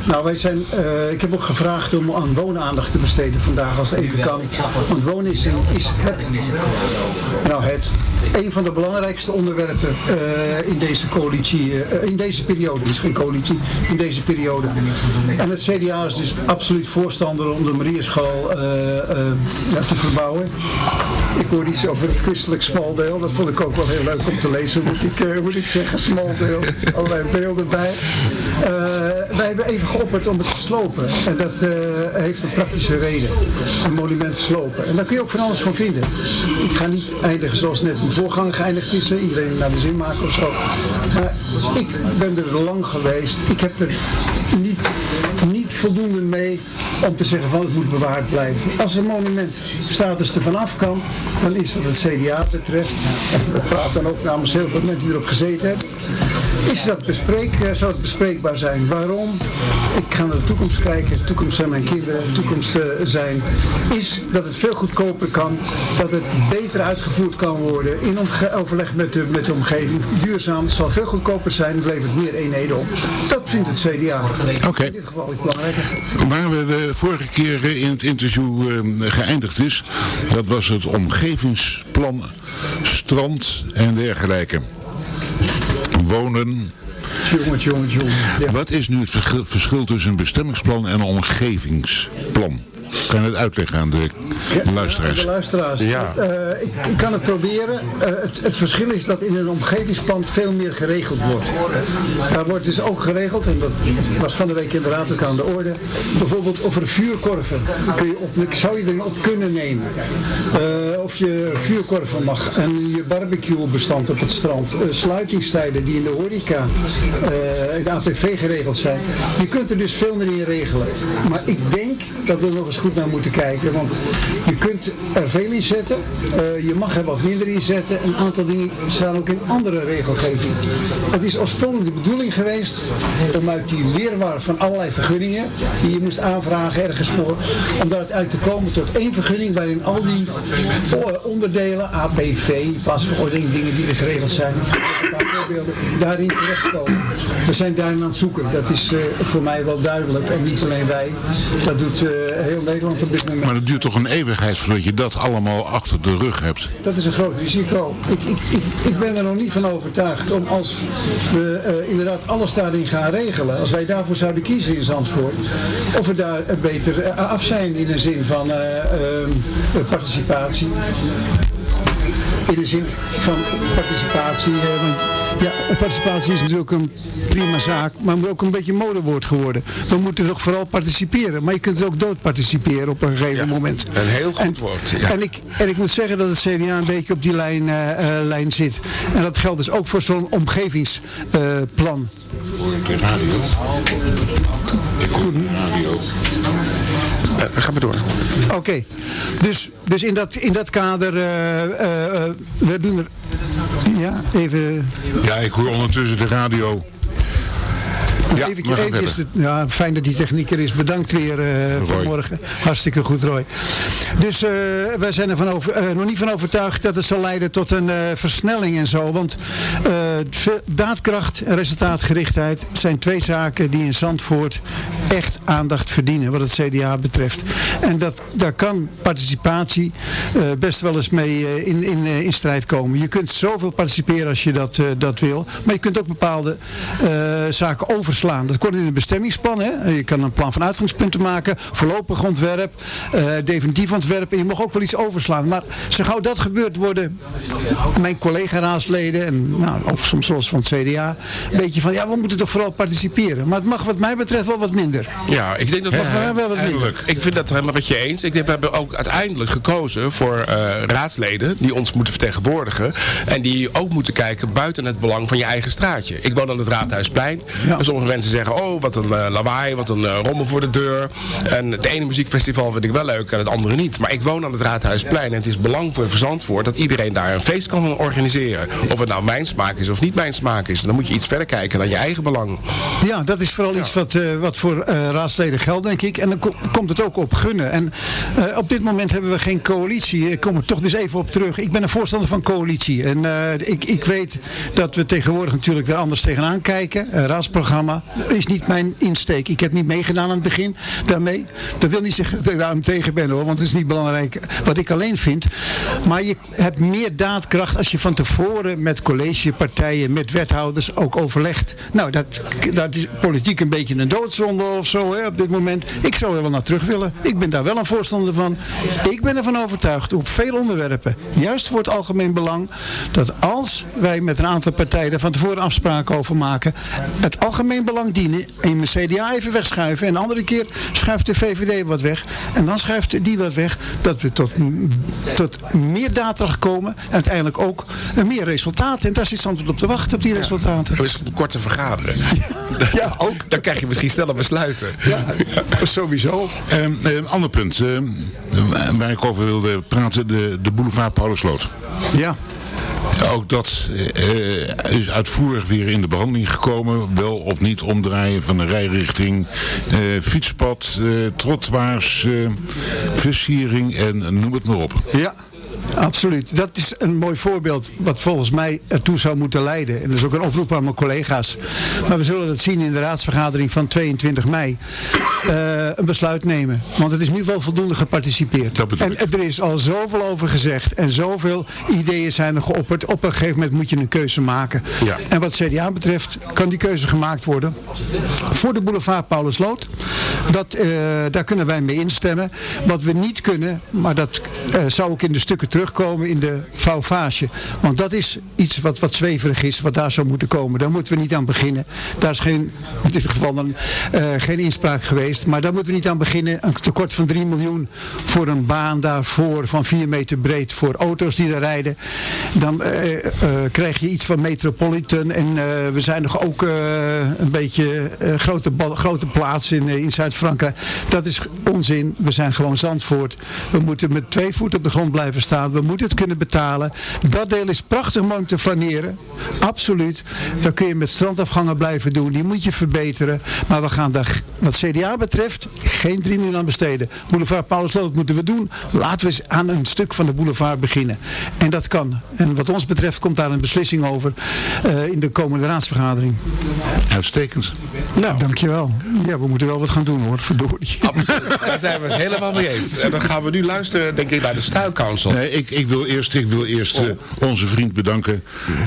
Nou, wij zijn, eh, ik heb ook gevraagd om aan wonen aandacht te besteden vandaag als het even kan. Want wonen is, is het, nou het, een van de belangrijkste onderwerpen eh, in deze coalitie, eh, in deze periode. Het is geen coalitie, in deze periode. En het CDA is dus absoluut voorstander om de Marieschool eh, eh, te verbouwen. Ik hoor iets over het christelijk smaldeel. Dat vond ik ook wel heel leuk om te lezen, moet ik, moet ik zeggen. Smaldeel, allerlei beelden bij. Wij hebben even geopperd om het te slopen. En dat, heeft een praktische reden. Een monument slopen. En daar kun je ook van alles van vinden. Ik ga niet eindigen zoals net mijn voorganger geëindigd is. Iedereen naar de zin maken of zo. Maar ik ben er lang geweest. Ik heb er niet, niet voldoende mee om te zeggen van het moet bewaard blijven. Als een monument status er vanaf kan, dan is wat het CDA betreft, en ik praat dan ook namens heel veel mensen die erop gezeten hebben, is dat bespreek, eh, zou het bespreekbaar zijn. Waarom? Ik ga naar de toekomst kijken. De toekomst zijn mijn kinderen. De toekomst eh, zijn is dat het veel goedkoper kan. Dat het beter uitgevoerd kan worden. In overleg met de, met de omgeving. Duurzaam. Het zal veel goedkoper zijn. Het levert meer eenheden op. Dat vindt het CDA. Oké. In dit geval is belangrijker. Waar we de vorige keer eh, in het interview eh, geëindigd is, dat was het omgevingsplan strand en dergelijke. Wonen. Wat is nu het verschil tussen een bestemmingsplan en een omgevingsplan? Kan je het uitleggen aan de luisteraars? De luisteraars. Ja. Eh, ik, ik kan het proberen. Eh, het, het verschil is dat in een omgevingsplan veel meer geregeld wordt. Daar wordt dus ook geregeld, en dat was van de week in de raad ook aan de orde, bijvoorbeeld over vuurkorven. Kun je op, zou je erin op kunnen nemen. Eh, of je vuurkorven mag. En je barbecuebestand op het strand. Eh, sluitingstijden die in de horeca, eh, in de APV geregeld zijn. Je kunt er dus veel meer in regelen. Maar ik denk dat we er nog eens goed naar moeten kijken. Want je kunt er veel in zetten. Eh, je mag er wat minder in zetten. Een aantal dingen staan ook in andere regelgeving. Het is oorspronkelijk de bedoeling geweest om uit die weerwar van allerlei vergunningen die je moest aanvragen ergens voor, om daaruit uit te komen tot één vergunning waarin al die o- onderdelen, APV, pasverordening, dingen die er geregeld zijn, voorbeelden, daarin terechtkomen. We zijn daarin aan het zoeken. Dat is eh, voor mij wel duidelijk. En niet alleen wij. Dat doet eh, heel Nederland op dit moment. Maar het duurt toch een eeuwigheid voordat je dat allemaal achter de rug hebt. Dat is een groot risico. Ik, ik, ik, ik ben er nog niet van overtuigd om als we eh, inderdaad alles daarin gaan regelen, als wij daarvoor zouden kiezen in Zandvoort, of we daar beter af zijn in de zin van eh, eh, participatie. In de zin van participatie, ja, participatie is natuurlijk een prima zaak, maar moet ook een beetje modewoord geworden. We moeten toch vooral participeren, maar je kunt er ook dood participeren op een gegeven moment. Een heel goed En- woord. Ja. En, ik, en ik moet zeggen dat het CDA een beetje op die lijn, eh, eh, lijn zit. En dat geldt dus ook voor zo'n omgevingsplan. De radio. Ik hoor radio. Eh, ga maar door. Oké, dus, dus in, dat, in dat kader, eh, eh, eh, we doen er... Ja, even... Ja, ik hoor ondertussen de radio. Ja, even, is het, ja, fijn dat die technieker is. Bedankt weer eh vanmorgen. Hartstikke goed, Roy. Dus eh, wij zijn er van over, eh, nog niet van overtuigd dat het zal leiden tot een versnelling en zo. Want daadkracht en resultaatgerichtheid zijn twee zaken die in Zandvoort echt aandacht verdienen wat het CDA betreft. En dat, daar kan participatie best wel eens mee in, in, in strijd komen. Je kunt zoveel participeren als je dat, dat wil. Maar je kunt ook bepaalde zaken overslaan. Dat komt in een bestemmingsplan. Hè? Je kan een plan van uitgangspunten maken. Voorlopig ontwerp. eh, definitief ontwerp. En je mag ook wel iets overslaan. Maar zo gauw dat gebeurt worden mijn collega-raadsleden. En nou, ook soms zoals van het CDA. Een beetje van ja we moeten toch vooral participeren. Maar het mag wat mij betreft wel wat minder. Ja, ik denk dat wel wat minder. Ik vind dat helemaal met je eens. Ik denk, we hebben ook uiteindelijk gekozen voor eh, raadsleden die ons moeten vertegenwoordigen. En die ook moeten kijken buiten het belang van je eigen straatje. Ik woon aan het Raadhuisplein. En sommige mensen zeggen, oh wat een eh, lawaai, wat een eh, rommel voor de deur. En het ene muziekfestival vind ik wel leuk en het andere niet. Maar ik woon aan het Raadhuisplein en het is belang voor Verzandvoort dat iedereen daar een feest kan organiseren. Of het nou mijn smaak is of niet mijn smaak is. Dan moet je iets verder kijken dan je eigen belang. Ja, dat is vooral iets wat, eh, wat voor raadsleden geldt, denk ik. En dan ko- komt het ook op gunnen. En op dit moment hebben we geen coalitie. Ik kom er toch dus even op terug. Ik ben een voorstander van coalitie. En ik, ik weet dat we tegenwoordig natuurlijk er anders tegenaan kijken. Raadsprogramma is niet mijn insteek. Ik heb niet meegedaan aan het begin daarmee. Dat wil niet zeggen dat ik daar tegen ben hoor. Want het is niet belangrijk wat ik alleen vind. Maar je hebt meer daadkracht als je van tevoren met collegepartijen partijen, met wethouders ook overlegd. Nou, dat, dat is politiek een beetje een doodzonde of zo hè, op dit moment. Ik zou er wel naar terug willen. Ik ben daar wel een voorstander van. Ik ben ervan overtuigd op veel onderwerpen, juist voor het algemeen belang, dat als wij met een aantal partijen van tevoren afspraken over maken, het algemeen belang dienen en mijn CDA even wegschuiven en de andere keer schuift de VVD wat weg en dan schuift die wat weg, dat we tot, tot meer data komen en uiteindelijk ook meer resultaten. En daar zit antwoord op te wachten op die resultaten. Ja. Misschien korte vergaderen. Ja, ook. Dan krijg je misschien sneller besluiten. Ja, sowieso. Um, een ander punt uh, waar ik over wilde praten, de, de boulevard Paulusloot. Ja. Ook dat uh, is uitvoerig weer in de behandeling gekomen. Wel of niet omdraaien van de rijrichting. Uh, fietspad, uh, trottoirs, versiering en noem het maar op. Ja. Absoluut. Dat is een mooi voorbeeld wat volgens mij ertoe zou moeten leiden. En dat is ook een oproep aan mijn collega's. Maar we zullen dat zien in de raadsvergadering van 22 mei. Uh, een besluit nemen. Want het is nu wel voldoende geparticipeerd. En er is al zoveel over gezegd. En zoveel ideeën zijn er geopperd. Op een gegeven moment moet je een keuze maken. Ja. En wat CDA betreft kan die keuze gemaakt worden. Voor de boulevard Paulus Lood. Dat, uh, daar kunnen wij mee instemmen. Wat we niet kunnen, maar dat uh, zou ook in de stukken terugkomen in de fauvage. Want dat is iets wat, wat zweverig is, wat daar zou moeten komen. Daar moeten we niet aan beginnen. Daar is geen, in dit geval uh, geen inspraak geweest. Maar daar moeten we niet aan beginnen. Een tekort van 3 miljoen voor een baan daarvoor van 4 meter breed voor auto's die daar rijden. Dan uh, uh, krijg je iets van Metropolitan. En we zijn nog ook een beetje grote, grote plaats in, in Zuid-Frankrijk. Dat is onzin. We zijn gewoon Zandvoort. We moeten met twee voeten op de grond blijven staan. We moeten het kunnen betalen. Dat deel is prachtig mooi te flaneren. Absoluut. Dan kun je met strandafgangen blijven doen. Die moet je verbeteren. Maar we gaan daar, wat CDA betreft, geen 3 miljoen aan besteden. Boulevard Paulusloot moeten we doen. Laten we eens aan een stuk van de boulevard beginnen. En dat kan. En wat ons betreft komt daar een beslissing over uh, in de komende raadsvergadering. Uitstekend. Nou. Dankjewel. Ja, we moeten wel wat gaan doen hoor. Verdorie. Absoluut. Daar zijn we het helemaal mee eens. En dan gaan we nu luisteren, denk ik, naar de Style Council. Nee, ik, ik wil eerst, ik wil eerst uh, onze vriend bedanken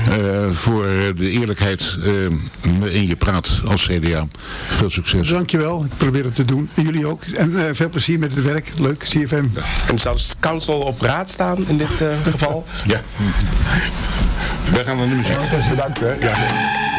uh, voor de eerlijkheid uh, in je praat als CDA. Veel succes. Dankjewel, ik probeer het te doen. En jullie ook. En veel plezier met het werk. Leuk, CFM. En zou de council op raad staan in dit geval? ja. Wij gaan naar de muziek. Ja, bedankt hè. Ja.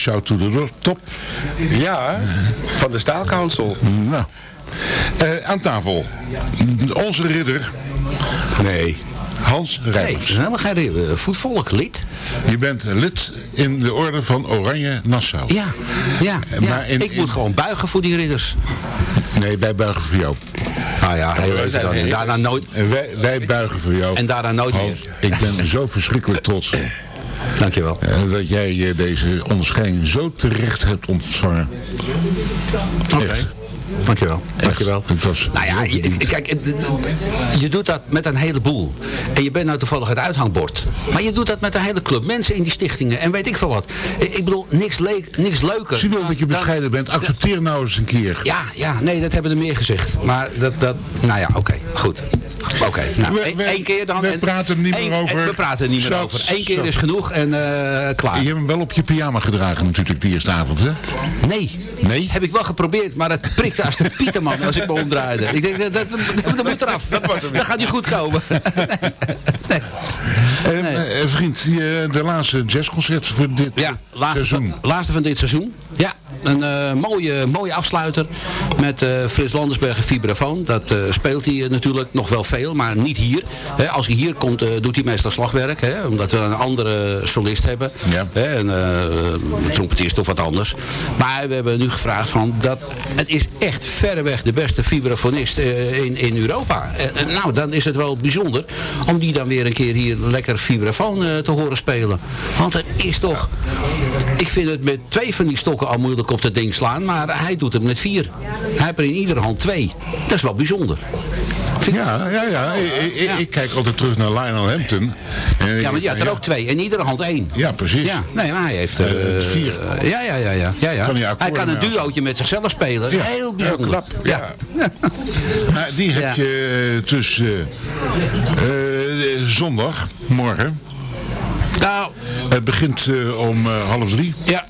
Shout to the Top. Ja, van de Staal Council. Nou, eh, aan tafel. Onze ridder. Nee. Hans Nee, Rijmers. het is helemaal geen uh, voetvolk lid. Je bent lid in de orde van Oranje Nassau. Ja, ja, Eh, ja. maar in- ik in- moet gewoon buigen voor die ridders. Nee, wij buigen voor jou. Nou ja, heel wij even zijn dan. ridders. Daarna nooit, En wij, wij buigen voor jou. en daarna nooit Hans, meer. ik ben zo verschrikkelijk trots Dankjewel. eh, dat jij eh, deze onderscheiding zo terecht hebt ontvangen. Oké. Dankjewel. Dankjewel. Het was Nou ja, je, kijk, je doet dat met een heleboel. En je bent nou toevallig het uithangbord. Maar je doet dat met een hele club mensen in die stichtingen. En weet ik veel wat. Ik, bedoel, niks, leek, niks leuker. Zie wel dat je dan- bescheiden bent. Accepteer nou eens een keer. Ja, ja, nee, dat hebben er meer gezegd. Maar dat, dat nou ja, oké, goed. Oké, nou, We- één- we- één keer dan. we en- praten er niet meer over. We praten er niet meer over. Eén keer is genoeg en eh, klaar. Je hebt hem wel op je pyjama gedragen natuurlijk die eerste avond, hè? Nee. Nee? Heb ik wel geprobeerd, maar het prikte als de pieterman als ik me omdraaide. Ik denk, dat, dat, dat, dat moet eraf. Dat, gaat niet goed komen. Eh, eh, vriend, die, eh, de laatste jazzconcert voor dit Ja, laatste, seizoen. laatste van dit seizoen. Ja, een eh, mooie, mooie afsluiter met eh Frits Landersberg en vibrafoon. Dat eh, speelt hij natuurlijk nog wel veel, maar niet hier. Hè, als hij hier komt, eh, doet hij meestal slagwerk. Hè, omdat we een andere solist hebben. Ja. Hè, een eh, trompetist of wat anders. Maar we hebben nu gevraagd van dat het is echt verreweg de beste vibrafonist eh, in, in Europa. Eh, eh, nou, dan is het wel bijzonder om die dan weer een keer hier lekker vibrafoon te horen spelen. Want het is toch... Ik vind het met twee van die stokken al moeilijk op dat ding slaan, maar hij doet het met vier. Hij heeft er in iedere hand twee. Dat is wel bijzonder. Ja, ja, ja. Ik, ik, ik kijk altijd terug naar Lionel Hampton. En Ja, maar die had er ja, ook twee. En in iedere hand één. Ja, precies. Ja, nee, maar hij heeft... Vier. ja, ja, ja. ja, ja, ja. Kan hij hij kan een duootje met zichzelf spelen. Heel bijzonder. knap, ja. Maar die heb Ja. je tussen eh, eh, zondag, morgen. Nou, Het begint eh, om eh, half drie. ja.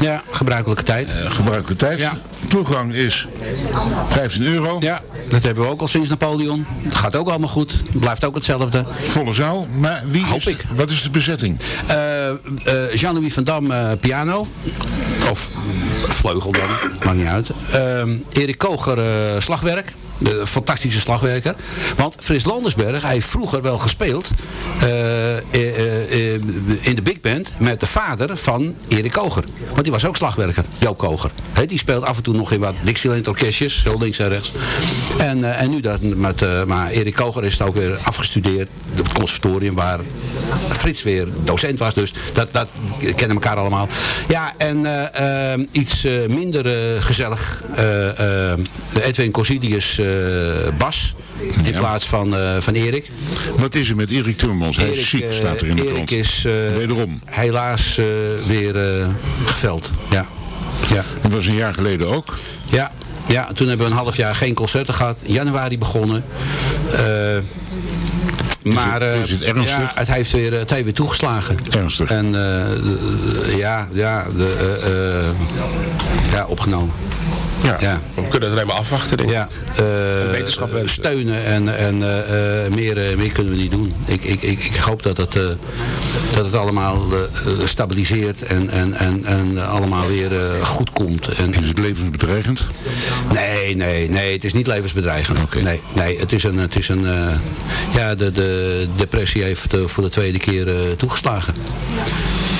Ja, gebruikelijke tijd. Eh, gebruikelijke tijd. Ja. Toegang is 15 euro. Ja, dat hebben we ook al sinds Napoleon. Het gaat ook allemaal goed. Het blijft ook hetzelfde. Volle zaal. Maar wie Hoop is, ik. wat is de bezetting? Eh, Jean-Louis van Dam eh, piano. Of vleugel dan, maakt niet uit. Ehm, Erik Koger slagwerk. De fantastische slagwerker. Want Frits Landersberg, hij heeft vroeger wel gespeeld eh, eh, eh, in de big band met de vader van Erik Koger. Want die was ook slagwerker, Joop Koger. Hè, die speelt af en toe nog in wat Dixieland orkestjes, zo links en rechts. En, en nu dat met, maar Erik Koger is ook weer afgestudeerd op het conservatorium waar Frits weer docent was. Dus dat, dat kennen elkaar allemaal. Ja, en iets minder gezellig. Edwin Corsidius eh, Bas. In Ja. plaats van, eh, van Erik. Wat is er met Erik Timmermans? Hij is Erik, ziek, eh, staat er in de Erik is eh, Wederom. helaas eh, weer eh, geveld. Ja. Ja. Dat was een jaar geleden ook. Ja, ja, toen hebben we een half jaar geen concerten gehad. Januari begonnen. Eh, maar eh, is het ja, het, heeft weer, het heeft weer toegeslagen. Ernstig. En eh, eh, ja, ja, de, eh, eh, ja, opgenomen. Ja. Ja. We kunnen het alleen maar afwachten, denk ik. Ja, eh, wetenschap steunen en, en eh, eh, meer, meer kunnen we niet doen. Ik, ik, ik, ik hoop dat het, eh, dat het allemaal stabiliseert en, en, en, en allemaal weer eh, goed komt. En, Is het levensbedreigend? Nee, nee, nee, het is niet levensbedreigend. Nee, nee, het is een, het is een eh, ja, de, de depressie heeft voor de tweede keer eh, toegeslagen.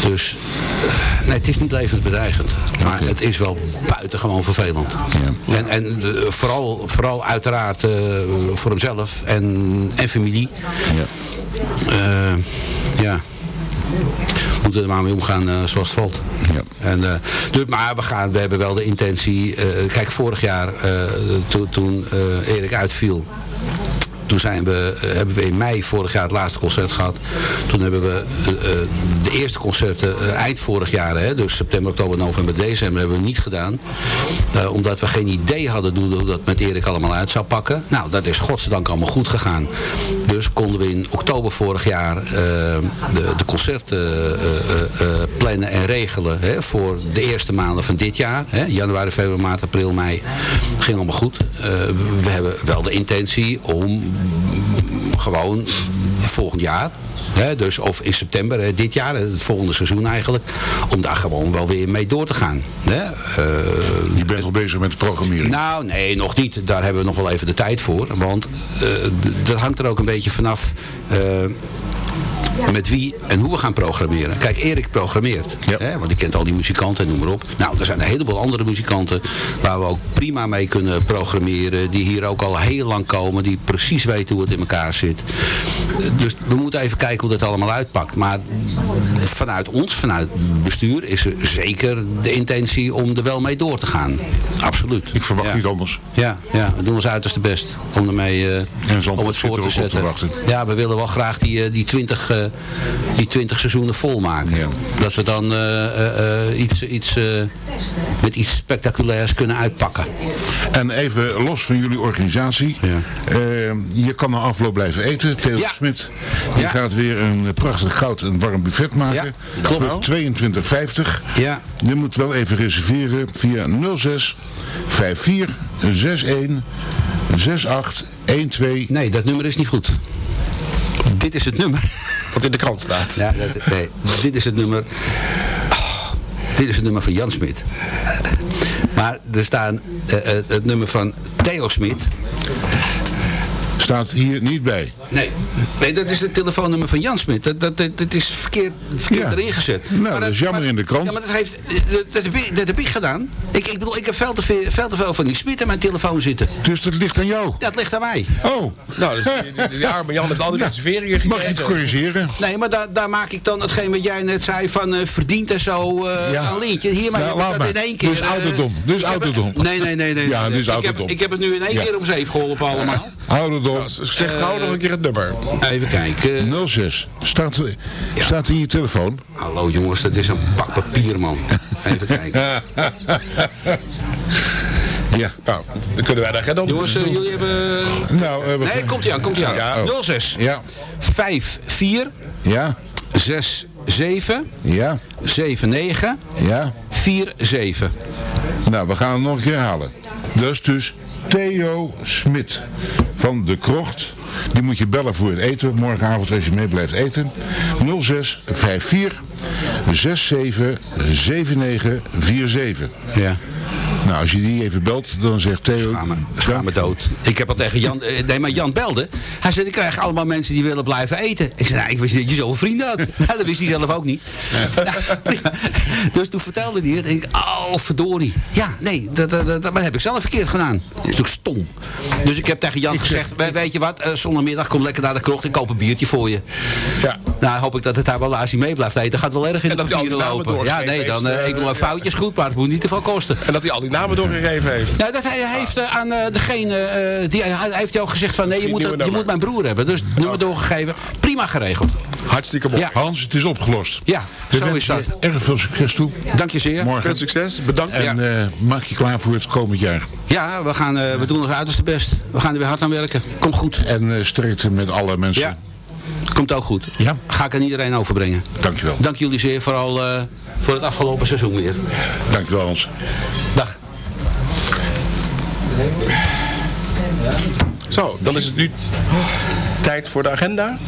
Dus, eh, nee, het is niet levensbedreigend. Maar het is wel buitengewoon vervelend. Ja. En, en eh, vooral, vooral uiteraard eh, voor hemzelf en, en familie. Ja. Ja. We moeten er maar mee omgaan zoals het valt. Ja. En, dus, maar we, gaan, we hebben wel de intentie. kijk, vorig jaar toen, toen Erik uitviel. Toen zijn we, eh, hebben we in mei vorig jaar het laatste concert gehad. Toen hebben we eh, eh, de eerste concerten eind vorig jaar, hè, dus september, oktober, november, december, hebben we niet gedaan. Omdat we geen idee hadden hoe dat met Erik allemaal uit zou pakken. Nou, dat is godzijdank allemaal goed gegaan. Dus konden we in oktober vorig jaar de, de concerten plannen en regelen hè, voor de eerste maanden van dit jaar. Hè, januari, februari, maart, april, mei. ging allemaal goed. We hebben wel de intentie om gewoon volgend jaar. Hè, dus, of in september hè, dit jaar, het volgende seizoen eigenlijk. Om daar gewoon wel weer mee door te gaan. Hè. Eh, Je bent al bezig met de programmering. nou, nee, nog niet. Daar hebben we nog wel even de tijd voor. Want eh, dat hangt er ook een beetje vanaf... eh, met wie en hoe we gaan programmeren. Kijk, Erik programmeert. Hè, want die kent al die muzikanten en noem maar op. Nou, er zijn een heleboel andere muzikanten... waar we ook prima mee kunnen programmeren. Die hier ook al heel lang komen. Die precies weten hoe het in elkaar zit. Dus we moeten even kijken hoe dat allemaal uitpakt. Maar vanuit ons, vanuit het bestuur... is er zeker de intentie om er wel mee door te gaan. Absoluut. Ik verwacht Ja. niet anders. Ja, ja, we doen ons uiterste best om ermee Zandvoort om het voor te zetten. ja, we willen wel graag die, eh, die, 20, eh, die 20 seizoenen volmaken. Dat we dan eh, eh, eh, iets, iets, eh, met iets spectaculairs kunnen uitpakken. En even los van jullie organisatie. eh, je kan na afloop blijven eten. Theo Smit die Ja. gaat weer een prachtig goud en warm buffet maken. klopt. Voor 22,50. Ja. Je moet wel even reserveren via 06 54 61 68 12. Nee, dat nummer is niet goed. Dit is het nummer. Wat in de krant staat. Ja, dat, nee, dit is het nummer. Dit is het nummer van Jan Smit. Maar er staan eh, eh, het nummer van Theo Smit. Staat hier niet bij. Nee. nee, dat is het telefoonnummer van Jan Smit. Dat, dat, dat, is verkeerd, verkeerd Ja. erin gezet. Nou, dat is jammer in de krant. Ja, maar dat, heeft, dat, dat, heb, ik, dat heb ik gedaan. Ik, ik bedoel, ik heb veel te, veel, veel te veel van die Smit in mijn telefoon zitten. Dus dat ligt aan jou? Dat ligt aan mij. Oh. Nou, dus die, arme Jan heeft al die reserveringen gekregen. Mag je het corrigeren? Nee, maar daar, daar maak ik dan hetgeen wat jij net zei van eh verdient en zo eh Ja. aan Lintje. Hier maak Ja, ik laat dat maar. in één keer. Is eh, ouderdom. Heb- ouderdom. Nee, nee, nee. nee Ja, nee. is ik, heb, ik heb het nu in één Ja. keer om zeep geholpen allemaal. Ouderdom. Zeg gauw nog een keer het nummer. Even kijken. 06. Staat, staat in je telefoon. Hallo jongens, dat is een pak papier man. Even kijken. Ja. Nou, dan kunnen wij daar geen op Jongens, eh, jullie hebben... Nou, eh, we Nee, komt ie aan, komt ie aan. Ja. 06 Ja. 5 4 Ja. 6 7 Ja. 7 9 Ja. 4 7. Nou, we gaan het nog een keer halen. Is dus Theo Smit van de Krocht. Die moet je bellen voor het eten. Morgenavond als je mee blijft eten. 06 54 67 79 47. Ja. Nou, als je die even belt, dan zegt Theo... Schaam me, schaam me dood. Ik heb al tegen Jan, eh, nee maar Jan belde. Hij zei, ik krijg allemaal mensen die willen blijven eten. Ik zei, nou, ik wist niet dat je zoveel vrienden had. Nou, dat wist hij zelf ook niet. Nou, dus toen vertelde hij het. En ik, oh verdorie. Ja, nee, dat, dat, dat, dat heb ik zelf verkeerd gedaan. Dat is natuurlijk stom. Dus ik heb tegen Jan gezegd, "We- weet je wat, eh, zondagmiddag kom lekker naar de krocht. Ik koop een biertje voor je. Ja. Nou, hoop ik dat het daar wel als hij mee blijft eten. Gaat wel erg in de papieren lopen. Ja, nee, dan eh, ik eh, wil een ja. foutje is goed, maar het moet niet te veel kosten. En dat hij al die namen doorgegeven heeft. Ja, dat hij heeft eh, aan eh, degene, eh, die, hij heeft hij ook gezegd van nee, je moet, je moet mijn broer hebben. Dus nummer doorgegeven. Prima geregeld. Hartstikke mooi. Ja. Hans, het is opgelost. Ja, We zo is dat. erg veel succes toe. Dank je zeer. Morgen. Veel succes. Bedankt. En eh, maak je klaar voor het komend jaar. Ja, we, gaan, eh, we doen ons uiterste best. We gaan er weer hard aan werken. Komt goed. En eh sterkte met alle mensen. Ja. Komt ook goed. Ja. Ga ik aan iedereen overbrengen. Dankjewel. Dank jullie zeer vooral eh, voor het afgelopen seizoen weer. Dankjewel Hans. Dag. Zo, dan is het nu tijd voor de agenda.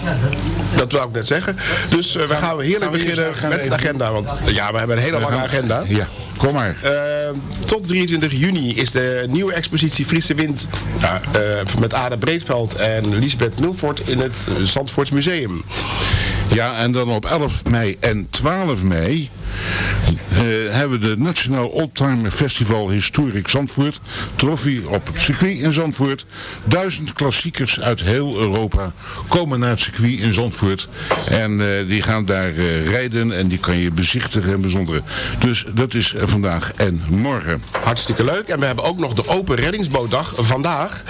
Dat wou ik net zeggen. Dus eh, we gaan we heerlijk beginnen met de agenda. Want ja, we hebben een hele lange agenda. Ja, kom maar. Eh, tot 23 juni is de nieuwe expositie Friese Wind ja, eh, met Ada Breedveld en Lisbeth Milford in het eh, Zandvoorts Museum. Ja, en dan op 11 mei en 12 mei eh, hebben we de Nationaal Oldtimer Festival Historic Zandvoort. Trofee op het circuit in Zandvoort. Duizend klassiekers uit heel Europa komen naar het circuit in Zandvoort. En eh, die gaan daar eh, rijden en die kan je bezichtigen en bijzonderen. Dus dat is vandaag en morgen. Hartstikke leuk. En we hebben ook nog de Open Reddingsbootdag vandaag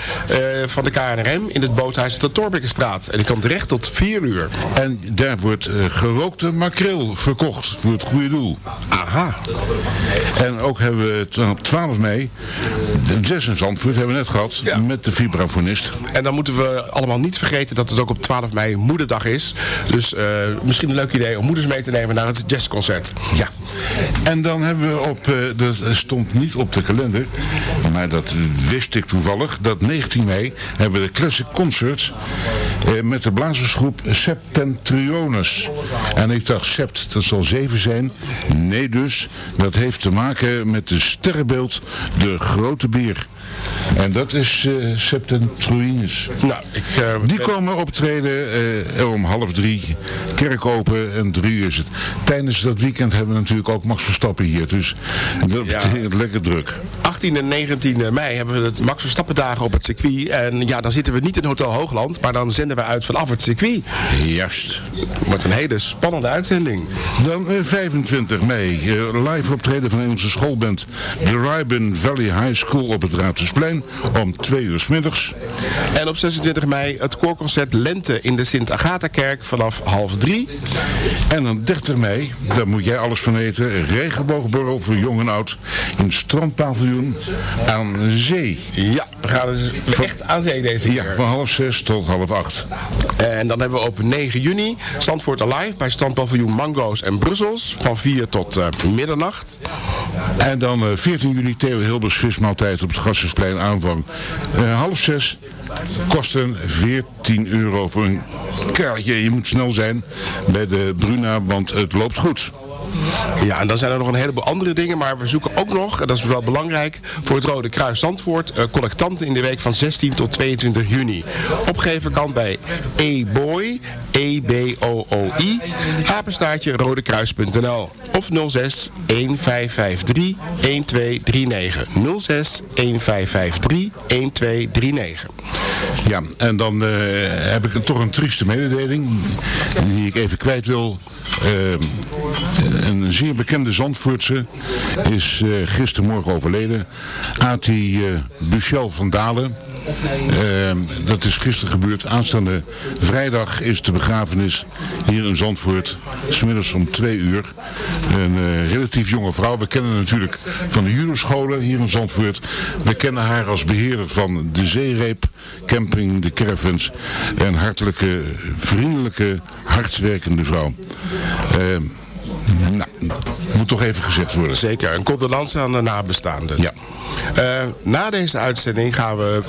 van de KNRM in het boothuis de Torbekkenstraat. En die kan terecht tot 4 uur. En daar wordt gerookte makreel verkocht voor het goede doel. Aha. En ook hebben we op 12 mei, de jazz in Zandvoort hebben we net gehad, Ja. met de vibrafonist. En dan moeten we allemaal niet vergeten dat het ook op 12 mei Moederdag is. Dus eh, misschien een leuk idee om moeders mee te nemen naar het jazzconcert. Ja. En dan hebben we op, eh, dat stond niet op de kalender, maar dat wist ik toevallig, dat 19 mei hebben we de Classic Concerts. eh, met de blazersgroep Septentrionus. En ik dacht, sept, dat zal zeven zijn. Nee dus, dat heeft te maken met de sterrenbeeld, de grote beer. En dat is uh. Nou, ik, uh, Die komen optreden uh, om half drie, kerk open en drie uur is het. Tijdens dat weekend hebben we natuurlijk ook Max Verstappen hier, dus dat Ja. betekent lekker druk. 18 en 19 mei hebben we het Max Verstappen dagen op het circuit. En ja, dan zitten we niet in Hotel Hoogland, maar dan zenden we uit vanaf het circuit. Juist. Wordt een hele spannende uitzending. Dan eh, 25 mei, eh, live optreden van onze schoolband de Riben Valley High School op het Raadhuisplein om twee uur 's middags. En op 26 mei het koorconcert Lente in de Sint-Agatha-kerk vanaf half drie. En dan 30 mei, daar moet jij alles van weten, regenboogborrel voor jong en oud in het strandpaviljoen aan zee. Ja, we gaan dus echt aan zee deze keer. Ja, van half zes tot half acht. En dan hebben we op 9 juni Zandvoort Alive bij strandpaviljoen Mango's en Brussels van 4 tot eh, middernacht. En dan eh, 14 juni Theo Hilbers vismaaltijd op het Gassersplein aanvang. Eh, half zes. Kosten 14 euro voor een kaartje. Je moet snel zijn bij de Bruna, want het loopt goed. Ja, en dan zijn er nog een heleboel andere dingen, maar we zoeken ook nog, en dat is wel belangrijk, voor het Rode Kruis Zandvoort, eh, collectanten in de week van 16 tot 22 juni. Opgeven kan bij e-boy, E-B-O-O-I, apenstaartje rodekruis.nl of 06 1553 1239. 06 1553 1239. Ja, en dan eh, heb ik toch een trieste mededeling die ik even kwijt wil. Eh, een zeer bekende Zandvoortse is eh gistermorgen overleden. Ati eh Buchel van Dalen. Eh, dat is gisteren gebeurd. Aanstaande vrijdag is de begrafenis hier in Zandvoort. Smiddags om twee uur. Een eh, relatief jonge vrouw. We kennen natuurlijk van de judoscholen hier in Zandvoort. We kennen haar als beheerder van de zeereep, camping, de caravans. Een hartelijke, vriendelijke, hardwerkende vrouw. Eh, nou, moet toch even gezegd worden. Zeker, een condolence aan de nabestaanden. Ja. Eh, na deze uitzending gaan we,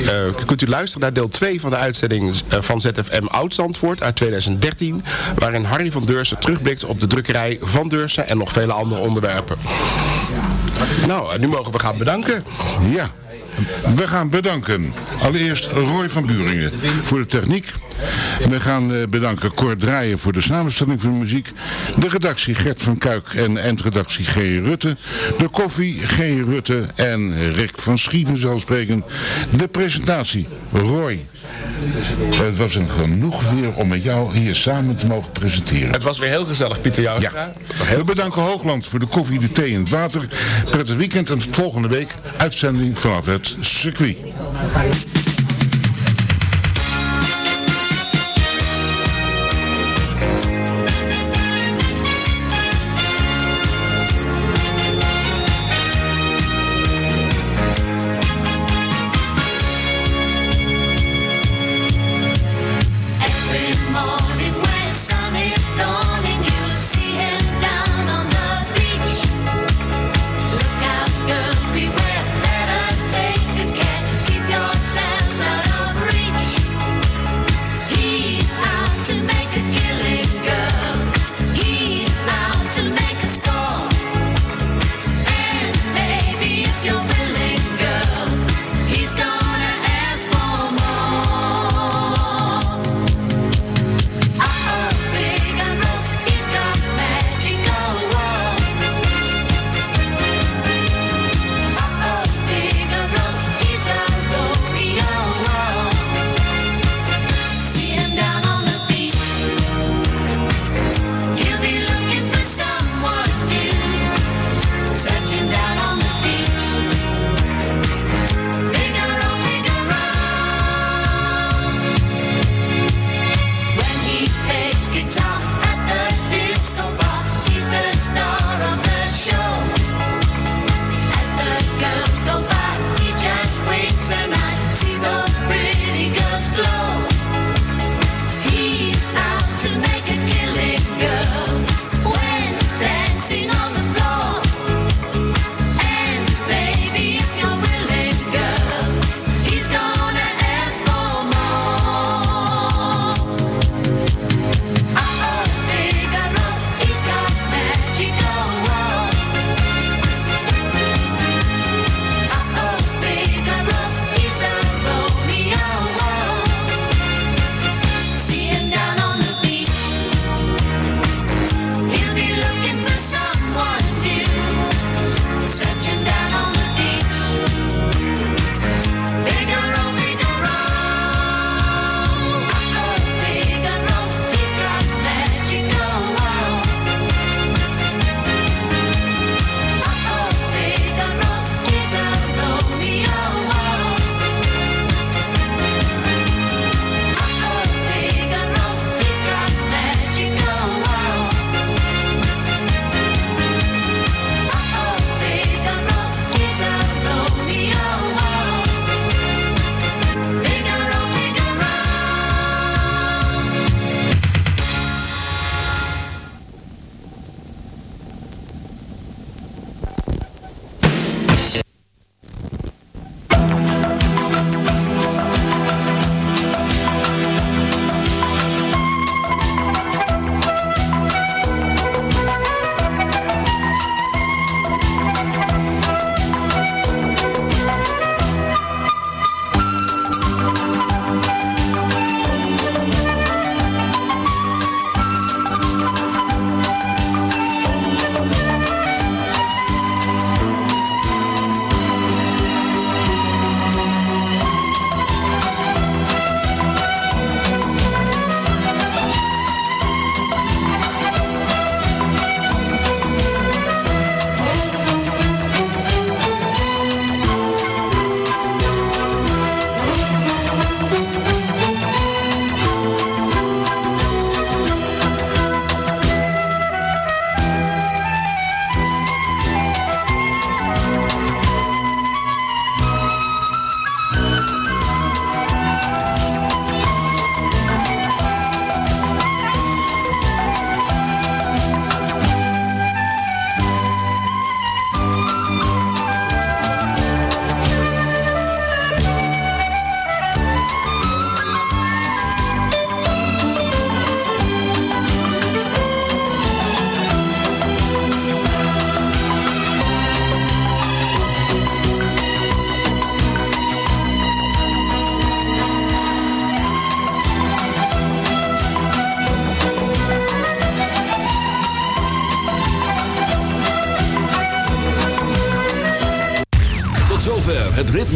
eh, kunt u luisteren naar deel 2 van de uitzending van ZFM Oud-Zandvoort uit 2013. Waarin Harry van Deursen terugblikt op de drukkerij van Deursen en nog vele andere onderwerpen. Nou, en nu mogen we gaan bedanken. Ja, we gaan bedanken. Allereerst Roy van Buringen voor de techniek. We gaan eh, bedanken Cor Draaien voor de samenstelling van de muziek. De redactie Gert van Kuik en eindredactie G. Rutte. De koffie G. Rutte en Rick van Schieven zal spreken. De presentatie Roy. Het was een genoeg weer om met jou hier samen te mogen presenteren. Het was weer heel gezellig, Pieter Jouwstra. Ja. We bedanken Hoogland voor de koffie, de thee en het water. Prettig weekend en volgende week uitzending vanaf het circuit.